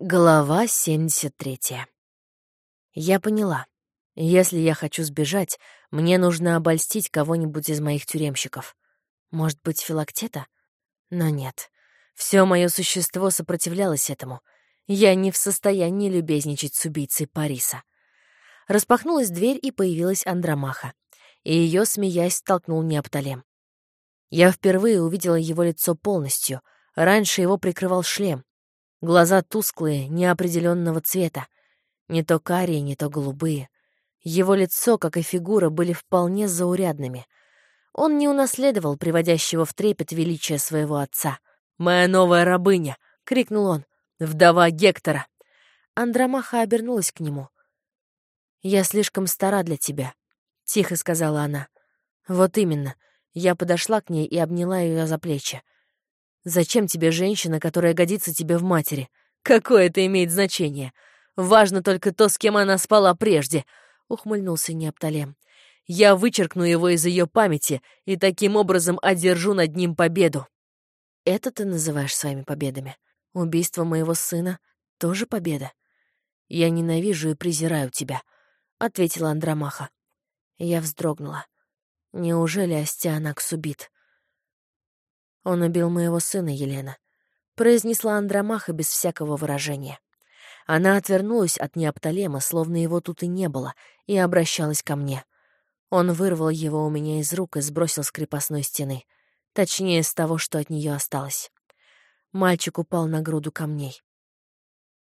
Глава 73. Я поняла. Если я хочу сбежать, мне нужно обольстить кого-нибудь из моих тюремщиков. Может быть, Филактета? Но нет. Все мое существо сопротивлялось этому. Я не в состоянии любезничать с убийцей Париса. Распахнулась дверь, и появилась Андромаха. И ее, смеясь, столкнул Неопталем. Я впервые увидела его лицо полностью. Раньше его прикрывал шлем. Глаза тусклые, неопределенного цвета. Не то карие, не то голубые. Его лицо, как и фигура, были вполне заурядными. Он не унаследовал приводящего в трепет величия своего отца. «Моя новая рабыня!» — крикнул он. «Вдова Гектора!» Андромаха обернулась к нему. «Я слишком стара для тебя», — тихо сказала она. «Вот именно». Я подошла к ней и обняла ее за плечи. Зачем тебе женщина, которая годится тебе в матери? Какое это имеет значение? Важно только то, с кем она спала прежде, — ухмыльнулся Неопталем. Я вычеркну его из ее памяти и таким образом одержу над ним победу. Это ты называешь своими победами? Убийство моего сына — тоже победа? Я ненавижу и презираю тебя, — ответила Андромаха. Я вздрогнула. Неужели Астианакс убит? «Он убил моего сына, Елена», — произнесла Андромаха без всякого выражения. Она отвернулась от Неопталема, словно его тут и не было, и обращалась ко мне. Он вырвал его у меня из рук и сбросил с крепостной стены. Точнее, с того, что от нее осталось. Мальчик упал на груду камней.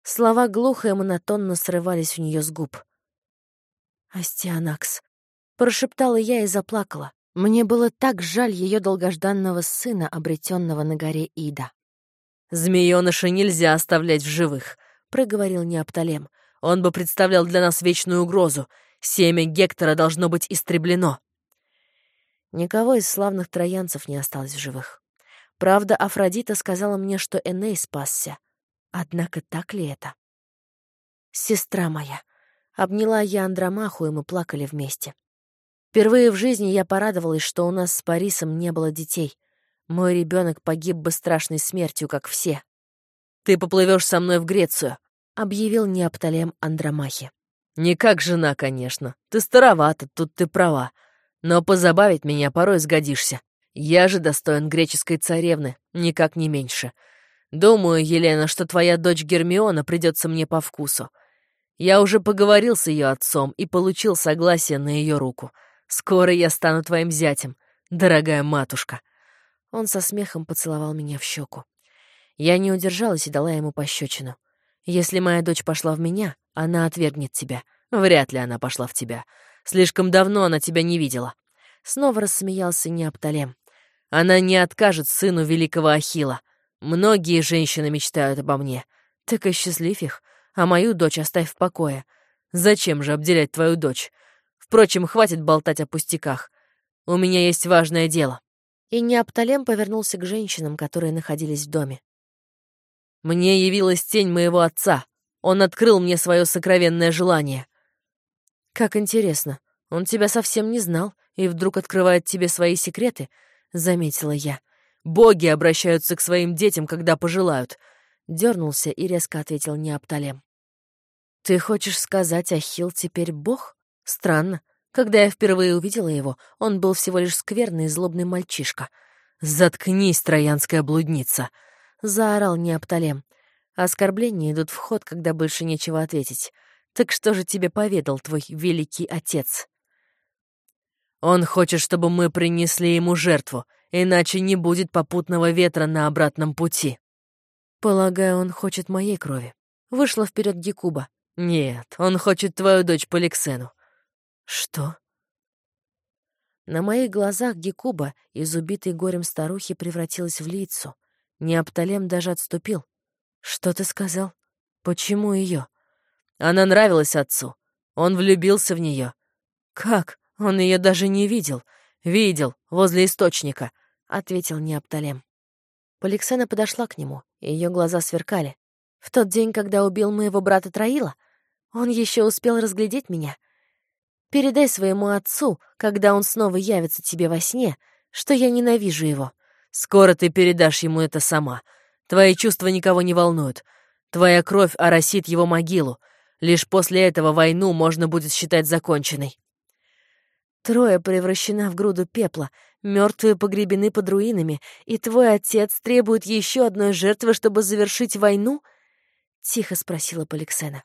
Слова глухо и монотонно срывались у нее с губ. «Астианакс», — прошептала я и заплакала. Мне было так жаль ее долгожданного сына, обретенного на горе Ида. «Змеёныша нельзя оставлять в живых», — проговорил Неопталем. «Он бы представлял для нас вечную угрозу. Семя Гектора должно быть истреблено». Никого из славных троянцев не осталось в живых. Правда, Афродита сказала мне, что Эней спасся. Однако так ли это? «Сестра моя», — обняла я Андромаху, и мы плакали вместе. Впервые в жизни я порадовалась, что у нас с Парисом не было детей. Мой ребенок погиб бы страшной смертью, как все. «Ты поплывешь со мной в Грецию», — объявил Неопталем Андромахи. «Не как жена, конечно. Ты старовата, тут ты права. Но позабавить меня порой сгодишься. Я же достоин греческой царевны, никак не меньше. Думаю, Елена, что твоя дочь Гермиона придется мне по вкусу. Я уже поговорил с ее отцом и получил согласие на ее руку. Скоро я стану твоим зятем, дорогая матушка». Он со смехом поцеловал меня в щеку. Я не удержалась и дала ему пощечину. «Если моя дочь пошла в меня, она отвергнет тебя. Вряд ли она пошла в тебя. Слишком давно она тебя не видела». Снова рассмеялся Неопталем. «Она не откажет сыну великого Ахила. Многие женщины мечтают обо мне. Так и счастлив их. А мою дочь оставь в покое. Зачем же обделять твою дочь? Впрочем, хватит болтать о пустяках. У меня есть важное дело». И Неопталем повернулся к женщинам, которые находились в доме. «Мне явилась тень моего отца. Он открыл мне свое сокровенное желание». «Как интересно. Он тебя совсем не знал и вдруг открывает тебе свои секреты», — заметила я. «Боги обращаются к своим детям, когда пожелают», — дернулся и резко ответил Неопталем. «Ты хочешь сказать, Ахилл теперь бог?» Странно. Когда я впервые увидела его, он был всего лишь скверный и злобный мальчишка. «Заткнись, троянская блудница!» — заорал Неопталем. Оскорбления идут в ход, когда больше нечего ответить. Так что же тебе поведал твой великий отец? Он хочет, чтобы мы принесли ему жертву, иначе не будет попутного ветра на обратном пути. Полагаю, он хочет моей крови. Вышла вперед Гекуба. Нет, он хочет твою дочь Поликсену. Что? На моих глазах Гекуба из убитой горем старухи превратилась в лицу. Неопталем даже отступил. Что ты сказал? Почему ее? Она нравилась отцу. Он влюбился в нее. Как? Он ее даже не видел. Видел, возле источника, ответил Неопталем. Поликсена подошла к нему, и ее глаза сверкали. В тот день, когда убил моего брата Троила, он еще успел разглядеть меня — Передай своему отцу, когда он снова явится тебе во сне, что я ненавижу его. Скоро ты передашь ему это сама. Твои чувства никого не волнуют. Твоя кровь оросит его могилу. Лишь после этого войну можно будет считать законченной. Трое превращена в груду пепла, мертвые погребены под руинами, и твой отец требует еще одной жертвы, чтобы завершить войну? Тихо спросила Поликсена.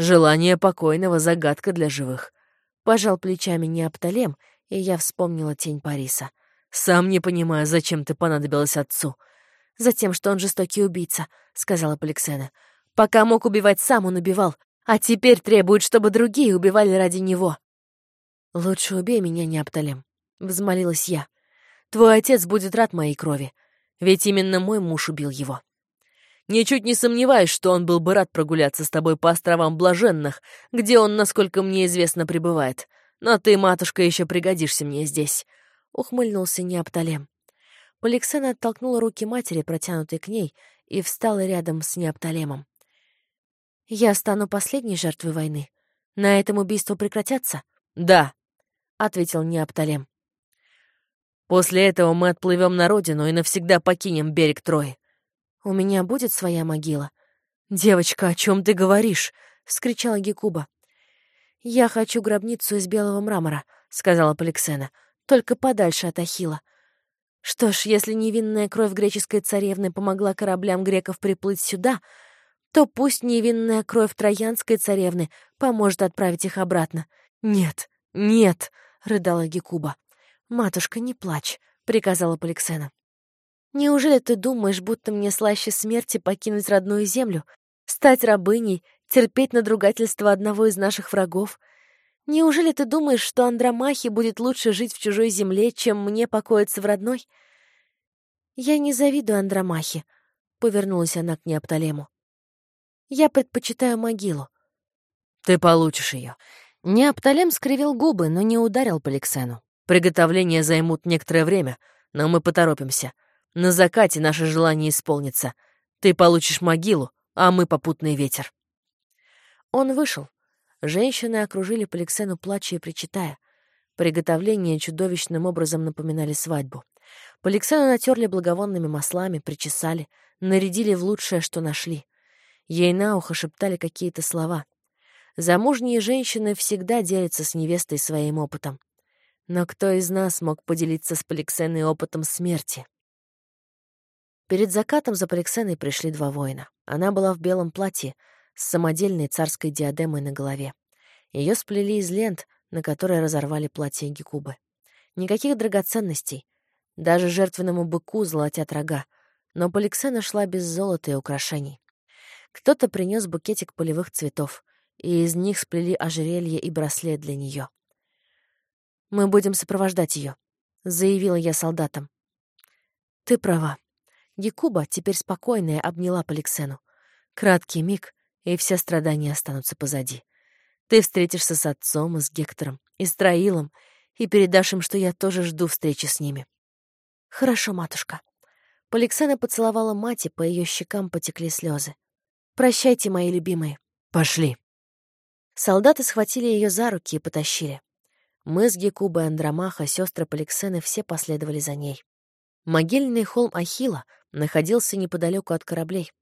Желание покойного — загадка для живых. Пожал плечами Неопталем, и я вспомнила тень Париса. «Сам не понимаю, зачем ты понадобилась отцу». «Затем, что он жестокий убийца», — сказала Поликсена. «Пока мог убивать сам, он убивал, а теперь требует, чтобы другие убивали ради него». «Лучше убей меня, Неопталем», — взмолилась я. «Твой отец будет рад моей крови, ведь именно мой муж убил его». Ничуть не сомневаюсь, что он был бы рад прогуляться с тобой по островам Блаженных, где он, насколько мне известно, пребывает. Но ты, матушка, еще пригодишься мне здесь», — ухмыльнулся Неопталем. Поликсена оттолкнула руки матери, протянутые к ней, и встала рядом с Неопталемом. «Я стану последней жертвой войны. На этом убийства прекратятся?» «Да», — ответил Неопталем. «После этого мы отплывем на родину и навсегда покинем берег Трои. «У меня будет своя могила». «Девочка, о чем ты говоришь?» — вскричала Гекуба. «Я хочу гробницу из белого мрамора», — сказала Поликсена, — «только подальше от Ахила. Что ж, если невинная кровь греческой царевны помогла кораблям греков приплыть сюда, то пусть невинная кровь троянской царевны поможет отправить их обратно. «Нет, нет!» — рыдала Гекуба. «Матушка, не плачь», — приказала Поликсена. Неужели ты думаешь, будто мне слаще смерти покинуть родную землю, стать рабыней, терпеть надругательство одного из наших врагов? Неужели ты думаешь, что Андромахе будет лучше жить в чужой земле, чем мне покоиться в родной? Я не завидую Андромахе, — повернулась она к Неопталему. Я предпочитаю могилу. Ты получишь ее. Неопталем скривил губы, но не ударил по Лексену. Приготовления займут некоторое время, но мы поторопимся. На закате наше желание исполнится. Ты получишь могилу, а мы попутный ветер». Он вышел. Женщины окружили Поликсену, плача и причитая. Приготовления чудовищным образом напоминали свадьбу. Поликсену натерли благовонными маслами, причесали, нарядили в лучшее, что нашли. Ей на ухо шептали какие-то слова. Замужние женщины всегда делятся с невестой своим опытом. Но кто из нас мог поделиться с Поликсеной опытом смерти? Перед закатом за Поликсеной пришли два воина. Она была в белом платье с самодельной царской диадемой на голове. Ее сплели из лент, на которые разорвали платье Гекубы. Никаких драгоценностей. Даже жертвенному быку золотят рога. Но Поликсена шла без золота и украшений. Кто-то принес букетик полевых цветов, и из них сплели ожерелье и браслет для нее. «Мы будем сопровождать ее», — заявила я солдатам. «Ты права», Якуба, теперь спокойная, обняла Поликсену. Краткий миг, и все страдания останутся позади. Ты встретишься с отцом и с Гектором, и с Троилом, и передашь им, что я тоже жду встречи с ними. Хорошо, матушка. Поликсена поцеловала мать, и по ее щекам потекли слезы. Прощайте, мои любимые. Пошли. Солдаты схватили ее за руки и потащили. Мы с Гекубой Андромаха, сестры Поликсены, все последовали за ней. Могильный холм Ахила находился неподалеку от кораблей.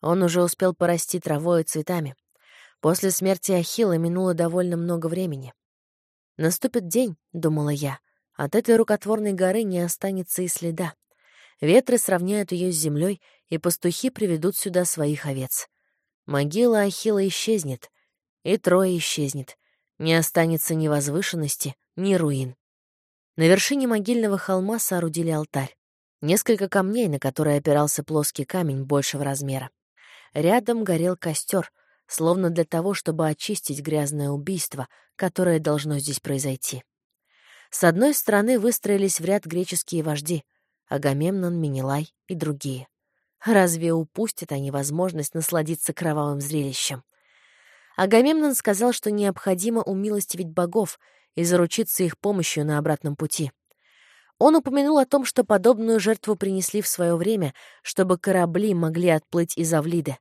Он уже успел порасти травой и цветами. После смерти Ахилла минуло довольно много времени. «Наступит день», — думала я, — «от этой рукотворной горы не останется и следа. Ветры сравняют ее с землей, и пастухи приведут сюда своих овец. Могила Ахилла исчезнет, и Троя исчезнет. Не останется ни возвышенности, ни руин». На вершине могильного холма соорудили алтарь. Несколько камней, на которые опирался плоский камень большего размера. Рядом горел костер, словно для того, чтобы очистить грязное убийство, которое должно здесь произойти. С одной стороны выстроились в ряд греческие вожди — Агамемнон, Менелай и другие. Разве упустят они возможность насладиться кровавым зрелищем? Агамемнон сказал, что необходимо умилостивить богов и заручиться их помощью на обратном пути. Он упомянул о том, что подобную жертву принесли в свое время, чтобы корабли могли отплыть из Авлиды.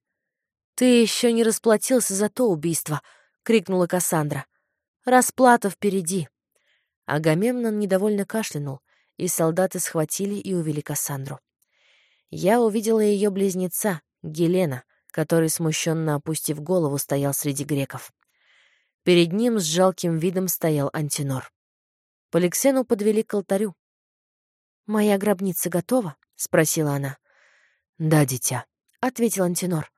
«Ты еще не расплатился за то убийство!» — крикнула Кассандра. «Расплата впереди!» Агамемнон недовольно кашлянул, и солдаты схватили и увели Кассандру. Я увидела ее близнеца, Гелена, который, смущенно опустив голову, стоял среди греков. Перед ним с жалким видом стоял антинор. Поликсену подвели к алтарю. «Моя гробница готова?» — спросила она. «Да, дитя», — ответил антинор.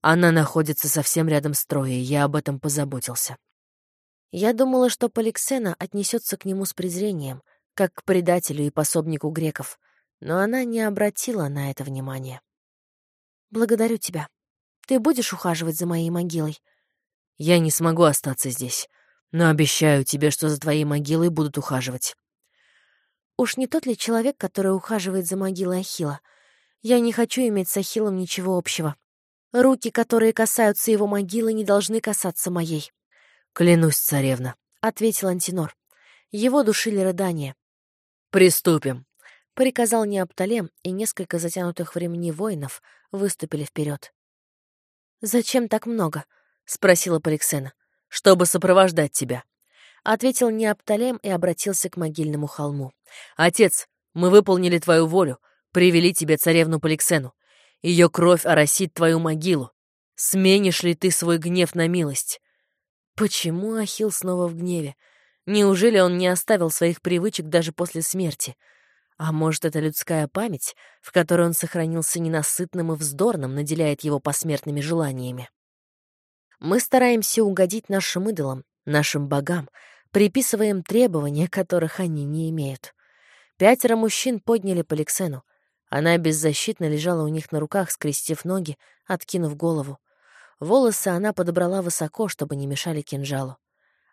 «Она находится совсем рядом с Троей, я об этом позаботился». Я думала, что Поликсена отнесется к нему с презрением, как к предателю и пособнику греков, но она не обратила на это внимания. «Благодарю тебя. Ты будешь ухаживать за моей могилой?» «Я не смогу остаться здесь, но обещаю тебе, что за твоей могилой будут ухаживать». «Уж не тот ли человек, который ухаживает за могилой Ахила? Я не хочу иметь с Ахиллом ничего общего. Руки, которые касаются его могилы, не должны касаться моей». «Клянусь, царевна», — ответил Антинор. Его душили рыдания. «Приступим», — приказал Неопталем, и несколько затянутых времени воинов выступили вперед. «Зачем так много?» — спросила Поликсена. «Чтобы сопровождать тебя», — ответил Неопталем и обратился к могильному холму. «Отец, мы выполнили твою волю, привели тебе царевну Поликсену. Ее кровь оросит твою могилу. Сменишь ли ты свой гнев на милость?» Почему Ахил снова в гневе? Неужели он не оставил своих привычек даже после смерти? А может, это людская память, в которой он сохранился ненасытным и вздорным, наделяет его посмертными желаниями? Мы стараемся угодить нашим идолам, нашим богам, приписываем требования, которых они не имеют. Пятеро мужчин подняли Поликсену. Она беззащитно лежала у них на руках, скрестив ноги, откинув голову. Волосы она подобрала высоко, чтобы не мешали кинжалу.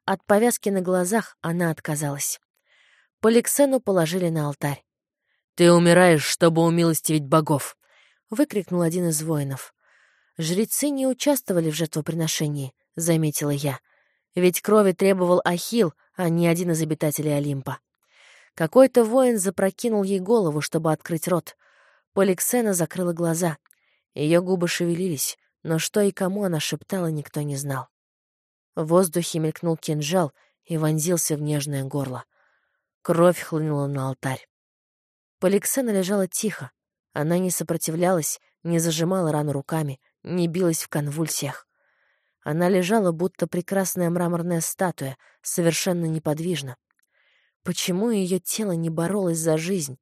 От повязки на глазах она отказалась. Поликсену положили на алтарь. «Ты умираешь, чтобы умилостивить богов!» — выкрикнул один из воинов. «Жрецы не участвовали в жертвоприношении», — заметила я. «Ведь крови требовал Ахил, а не один из обитателей Олимпа». Какой-то воин запрокинул ей голову, чтобы открыть рот. Поликсена закрыла глаза. Ее губы шевелились, но что и кому она шептала, никто не знал. В воздухе мелькнул кинжал и вонзился в нежное горло. Кровь хлынула на алтарь. Поликсена лежала тихо. Она не сопротивлялась, не зажимала рану руками, не билась в конвульсиях. Она лежала, будто прекрасная мраморная статуя, совершенно неподвижно. Почему ее тело не боролось за жизнь?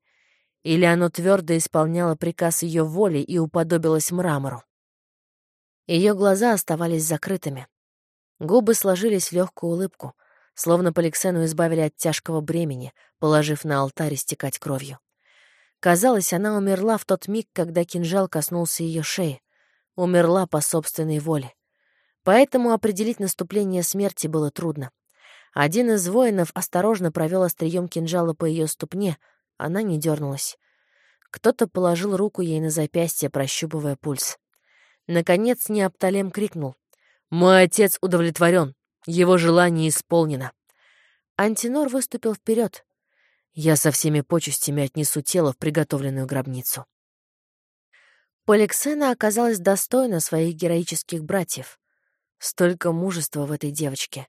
Или оно твердо исполняло приказ ее воли и уподобилось мрамору? Ее глаза оставались закрытыми. Губы сложились в легкую улыбку, словно Поликсену избавили от тяжкого бремени, положив на алтарь истекать кровью. Казалось, она умерла в тот миг, когда кинжал коснулся ее шеи. Умерла по собственной воле. Поэтому определить наступление смерти было трудно. Один из воинов осторожно провел острием кинжала по ее ступне, она не дернулась. Кто-то положил руку ей на запястье, прощупывая пульс. Наконец Неопталем крикнул. «Мой отец удовлетворен. Его желание исполнено». Антинор выступил вперед. «Я со всеми почестями отнесу тело в приготовленную гробницу». Поликсена оказалась достойна своих героических братьев. Столько мужества в этой девочке.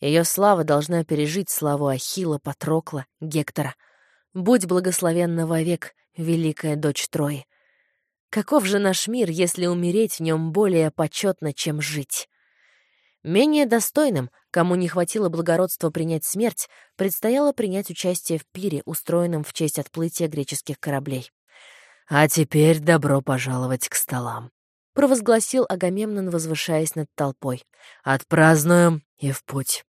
Ее слава должна пережить славу Ахила, Патрокла, Гектора. Будь благословенна вовек, великая дочь Трои. Каков же наш мир, если умереть в нем более почетно, чем жить? Менее достойным, кому не хватило благородства принять смерть, предстояло принять участие в пире, устроенном в честь отплытия греческих кораблей. «А теперь добро пожаловать к столам», — провозгласил Агамемнон, возвышаясь над толпой. «Отпразднуем и в путь».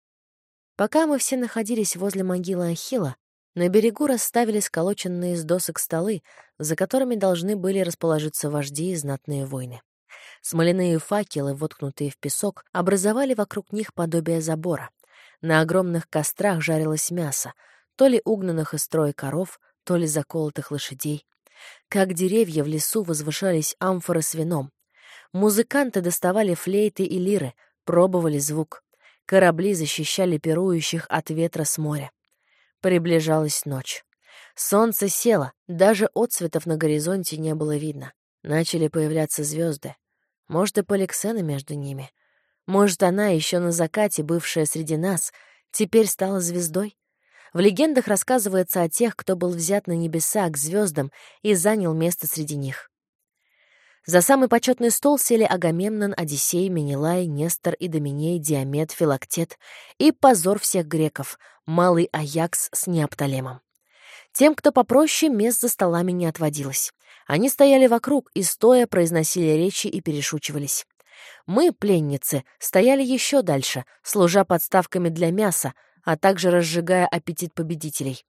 Пока мы все находились возле могилы Ахила, на берегу расставили сколоченные из досок столы, за которыми должны были расположиться вожди и знатные войны. Смоляные факелы, воткнутые в песок, образовали вокруг них подобие забора. На огромных кострах жарилось мясо, то ли угнанных из строя коров, то ли заколотых лошадей. Как деревья в лесу возвышались амфоры с вином. Музыканты доставали флейты и лиры, пробовали звук. Корабли защищали пирующих от ветра с моря. Приближалась ночь. Солнце село, даже отцветов на горизонте не было видно. Начали появляться звезды. Может, и Поликсена между ними. Может, она, еще на закате, бывшая среди нас, теперь стала звездой? В легендах рассказывается о тех, кто был взят на небеса к звездам и занял место среди них. За самый почетный стол сели Агамемнон, Одиссей, Менелай, Нестор, Идоминей, Диамет, Филактет и позор всех греков — малый Аякс с Неоптолемом. Тем, кто попроще, мест за столами не отводилось. Они стояли вокруг и, стоя, произносили речи и перешучивались. Мы, пленницы, стояли еще дальше, служа подставками для мяса, а также разжигая аппетит победителей.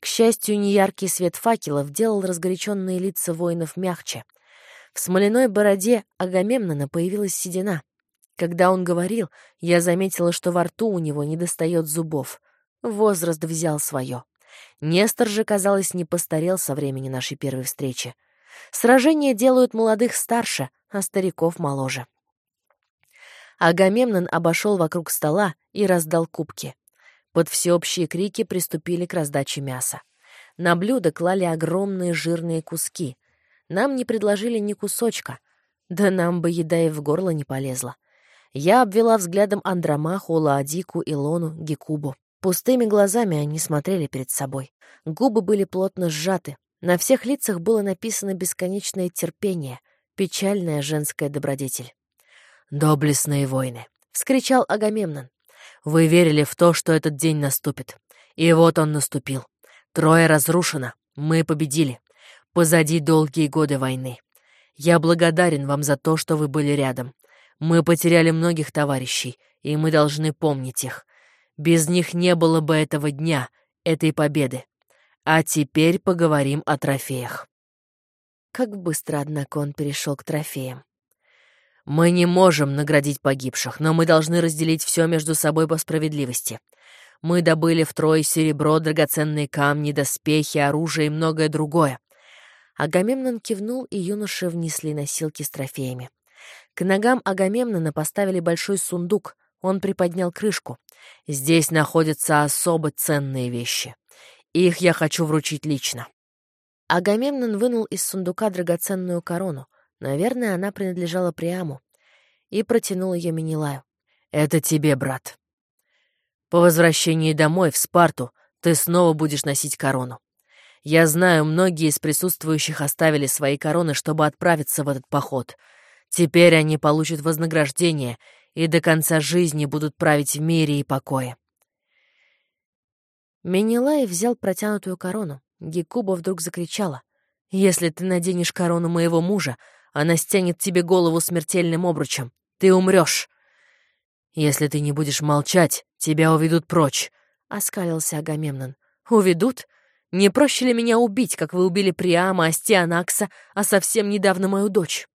К счастью, неяркий свет факелов делал разгоряченные лица воинов мягче. В смоляной бороде Агамемнона появилась седина. Когда он говорил, я заметила, что во рту у него недостает зубов. Возраст взял свое. Нестор же, казалось, не постарел со времени нашей первой встречи. Сражения делают молодых старше, а стариков моложе. Агамемнон обошел вокруг стола и раздал кубки. Под всеобщие крики приступили к раздаче мяса. На блюдо клали огромные жирные куски. Нам не предложили ни кусочка. Да нам бы еда и в горло не полезла. Я обвела взглядом Андромаху, Лаодику, Илону, Гекубу. Пустыми глазами они смотрели перед собой. Губы были плотно сжаты. На всех лицах было написано бесконечное терпение, печальная женская добродетель. «Доблестные войны!» — вскричал Агамемнон. «Вы верили в то, что этот день наступит. И вот он наступил. Трое разрушено. Мы победили. Позади долгие годы войны. Я благодарен вам за то, что вы были рядом. Мы потеряли многих товарищей, и мы должны помнить их. Без них не было бы этого дня, этой победы. А теперь поговорим о трофеях». Как быстро, однако, он перешел к трофеям. Мы не можем наградить погибших, но мы должны разделить все между собой по справедливости. Мы добыли втрое серебро, драгоценные камни, доспехи, оружие и многое другое. Агамемнон кивнул, и юноши внесли носилки с трофеями. К ногам Агамемнона поставили большой сундук. Он приподнял крышку. Здесь находятся особо ценные вещи. Их я хочу вручить лично. Агамемнон вынул из сундука драгоценную корону. Наверное, она принадлежала Приаму. И протянул ее Менелаю. «Это тебе, брат. По возвращении домой, в Спарту, ты снова будешь носить корону. Я знаю, многие из присутствующих оставили свои короны, чтобы отправиться в этот поход. Теперь они получат вознаграждение и до конца жизни будут править в мире и покое». Менелай взял протянутую корону. Гекуба вдруг закричала. «Если ты наденешь корону моего мужа, она стянет тебе голову смертельным обручем. Ты умрешь. Если ты не будешь молчать, тебя уведут прочь, — оскалился Агамемнон. Уведут? Не проще ли меня убить, как вы убили Приама, Астианакса, а совсем недавно мою дочь?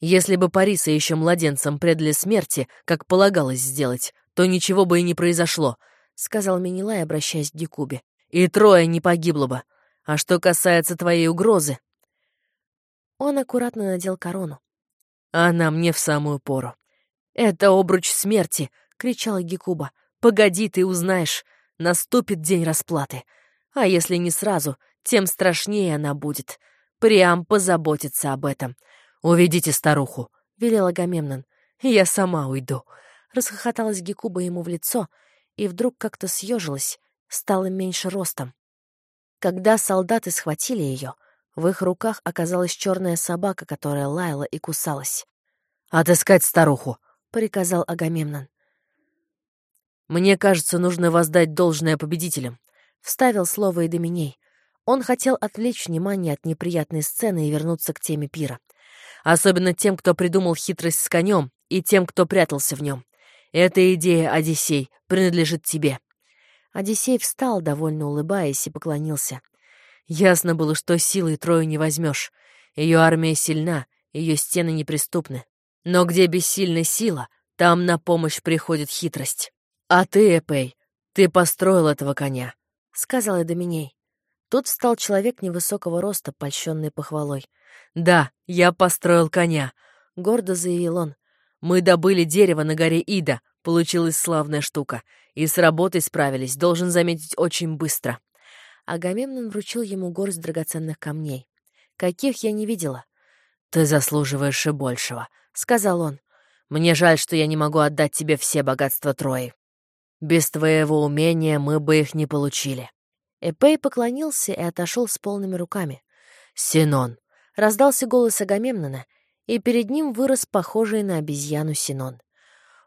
Если бы Париса еще младенцем предали смерти, как полагалось сделать, то ничего бы и не произошло, — сказал Менелай, обращаясь к Дикубе. И трое не погибло бы. А что касается твоей угрозы, он аккуратно надел корону. «Она мне в самую пору». «Это обруч смерти!» — кричала Гекуба. «Погоди, ты узнаешь. Наступит день расплаты. А если не сразу, тем страшнее она будет. Приам позаботится об этом. Уведите старуху», — велел Агамемнон. «Я сама уйду». Расхохоталась Гекуба ему в лицо и вдруг как-то съежилась, стала меньше ростом. Когда солдаты схватили ее, в их руках оказалась черная собака, которая лаяла и кусалась. «Отыскать старуху!» — приказал Агамемнон. «Мне кажется, нужно воздать должное победителям», — вставил слово Эдоминей. Он хотел отвлечь внимание от неприятной сцены и вернуться к теме пира. «Особенно тем, кто придумал хитрость с конем, и тем, кто прятался в нем. Эта идея, Одиссей, принадлежит тебе». Одиссей встал, довольно улыбаясь, и поклонился. Ясно было, что силой Трою не возьмешь. Ее армия сильна, ее стены неприступны. Но где бессильна сила, там на помощь приходит хитрость. А ты, Эпей, ты построил этого коня, — сказал Эдоминей. Тут встал человек невысокого роста, польщенный похвалой. «Да, я построил коня», — гордо заявил он. «Мы добыли дерево на горе Ида, получилась славная штука. И с работой справились, должен заметить, очень быстро. Агамемнон вручил ему горсть драгоценных камней. Каких я не видела. «Ты заслуживаешь и большего», — сказал он. «Мне жаль, что я не могу отдать тебе все богатства Трои. Без твоего умения мы бы их не получили». Эпей поклонился и отошел с полными руками. «Синон!» — раздался голос Агамемнона, и перед ним вырос похожий на обезьяну Синон.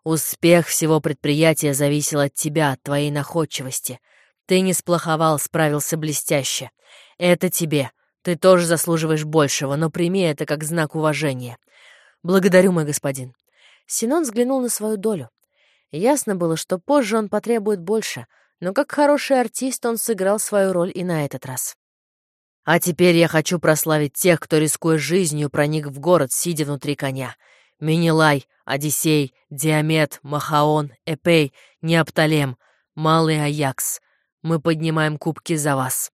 «Успех всего предприятия зависел от тебя, от твоей находчивости. Ты не сплоховал, справился блестяще. Это тебе. Ты тоже заслуживаешь большего, но прими это как знак уважения. Благодарю, мой господин». Синон взглянул на свою долю. Ясно было, что позже он потребует больше, но как хороший артист он сыграл свою роль и на этот раз. «А теперь я хочу прославить тех, кто, рискуя жизнью, проник в город, сидя внутри коня. Минилай, Одиссей, Диамет, Махаон, Эпей, Неопталем, Малый Аякс. Мы поднимаем кубки за вас».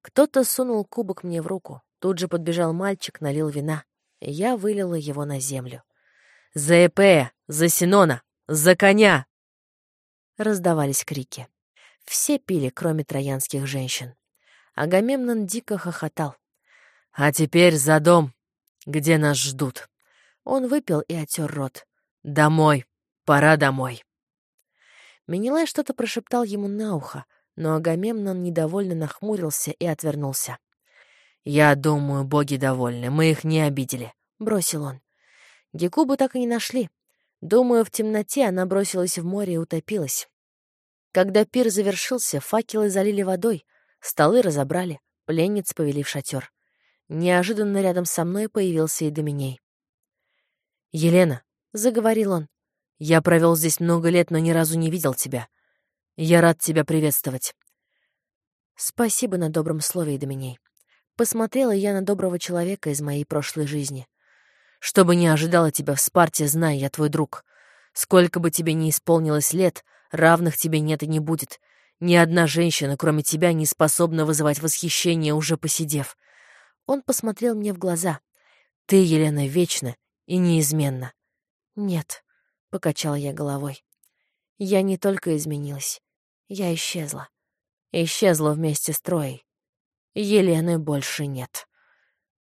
Кто-то сунул кубок мне в руку. Тут же подбежал мальчик, налил вина. Я вылила его на землю. «За Эпея! За Синона! За коня!» Раздавались крики. Все пили, кроме троянских женщин. Агамемнон дико хохотал. «А теперь за дом, где нас ждут». Он выпил и отер рот. «Домой! Пора домой!» Менелай что-то прошептал ему на ухо, но Агамемнон недовольно нахмурился и отвернулся. «Я думаю, боги довольны, мы их не обидели», — бросил он. Гекубу так и не нашли. Думаю, в темноте она бросилась в море и утопилась. Когда пир завершился, факелы залили водой, столы разобрали, пленниц повели в шатер. Неожиданно рядом со мной появился и Доминей. «Елена», — заговорил он, — «я провел здесь много лет, но ни разу не видел тебя. Я рад тебя приветствовать». «Спасибо на добром слове, Доминей. Посмотрела я на доброго человека из моей прошлой жизни. Что бы ни ожидало тебя в Спарте, знай, я твой друг. Сколько бы тебе ни исполнилось лет, равных тебе нет и не будет. Ни одна женщина, кроме тебя, не способна вызывать восхищение, уже посидев. Он посмотрел мне в глаза. Ты, Елена, вечна и неизменна. Нет, — покачала я головой. Я не только изменилась. Я исчезла. Исчезла вместе с Троей. Елены больше нет.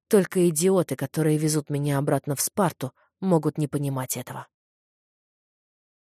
Только идиоты, которые везут меня обратно в Спарту, могут не понимать этого.